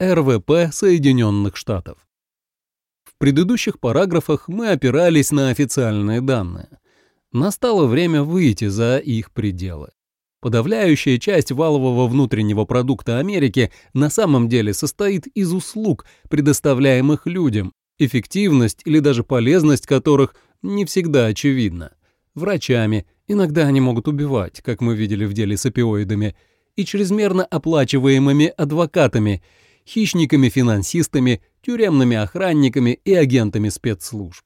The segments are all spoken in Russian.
РВП Соединенных Штатов. В предыдущих параграфах мы опирались на официальные данные. Настало время выйти за их пределы. Подавляющая часть валового внутреннего продукта Америки на самом деле состоит из услуг, предоставляемых людям, эффективность или даже полезность которых не всегда очевидна. Врачами, иногда они могут убивать, как мы видели в деле с опиоидами, и чрезмерно оплачиваемыми адвокатами, хищниками-финансистами, тюремными охранниками и агентами спецслужб.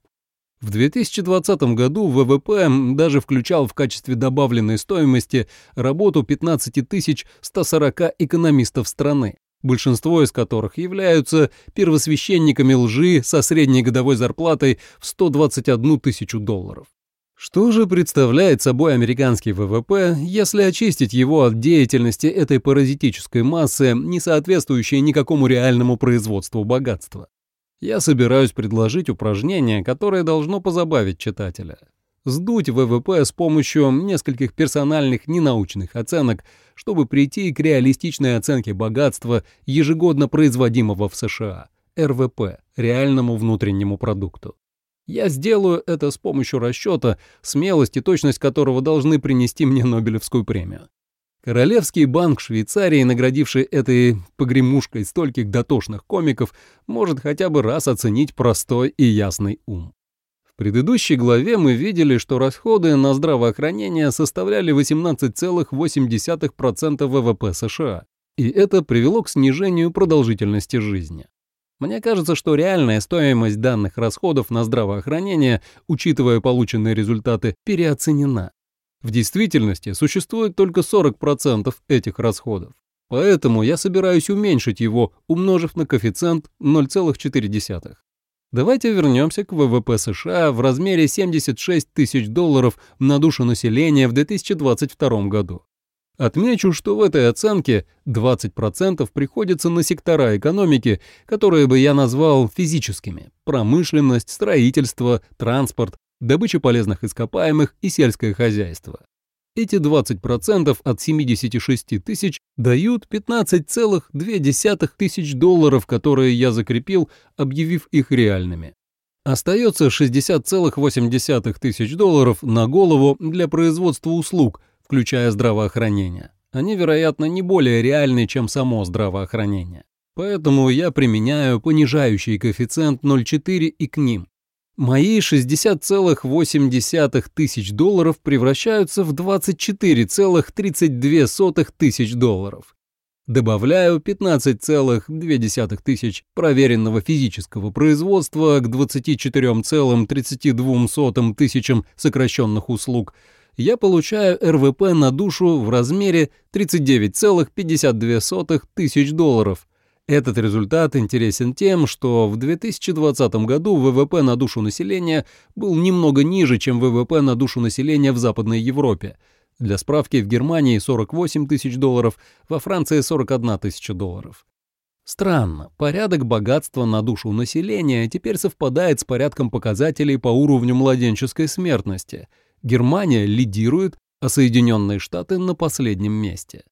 В 2020 году ВВП даже включал в качестве добавленной стоимости работу 15 140 экономистов страны, большинство из которых являются первосвященниками лжи со средней годовой зарплатой в 121 тысячу долларов. Что же представляет собой американский ВВП, если очистить его от деятельности этой паразитической массы, не соответствующей никакому реальному производству богатства? Я собираюсь предложить упражнение, которое должно позабавить читателя. Сдуть ВВП с помощью нескольких персональных ненаучных оценок, чтобы прийти к реалистичной оценке богатства, ежегодно производимого в США, РВП, реальному внутреннему продукту. Я сделаю это с помощью расчета, смелость и точность которого должны принести мне Нобелевскую премию. Королевский банк Швейцарии, наградивший этой погремушкой стольких дотошных комиков, может хотя бы раз оценить простой и ясный ум. В предыдущей главе мы видели, что расходы на здравоохранение составляли 18,8% ВВП США, и это привело к снижению продолжительности жизни. Мне кажется, что реальная стоимость данных расходов на здравоохранение, учитывая полученные результаты, переоценена. В действительности существует только 40% этих расходов. Поэтому я собираюсь уменьшить его, умножив на коэффициент 0,4. Давайте вернемся к ВВП США в размере 76 тысяч долларов на душу населения в 2022 году. Отмечу, что в этой оценке 20% приходится на сектора экономики, которые бы я назвал физическими – промышленность, строительство, транспорт, добыча полезных ископаемых и сельское хозяйство. Эти 20% от 76 тысяч дают 15,2 тысяч долларов, которые я закрепил, объявив их реальными. Остается 60,8 тысяч долларов на голову для производства услуг – включая здравоохранение. Они, вероятно, не более реальны, чем само здравоохранение. Поэтому я применяю понижающий коэффициент 0,4 и к ним. Мои 60,8 тысяч долларов превращаются в 24,32 тысяч долларов. Добавляю 15,2 тысяч проверенного физического производства к 24,32 тысячам сокращенных услуг – я получаю РВП на душу в размере 39,52 тысяч долларов. Этот результат интересен тем, что в 2020 году ВВП на душу населения был немного ниже, чем ВВП на душу населения в Западной Европе. Для справки, в Германии 48 тысяч долларов, во Франции 41 тысяча долларов. Странно, порядок богатства на душу населения теперь совпадает с порядком показателей по уровню младенческой смертности – Германия лидирует, а Соединенные Штаты на последнем месте.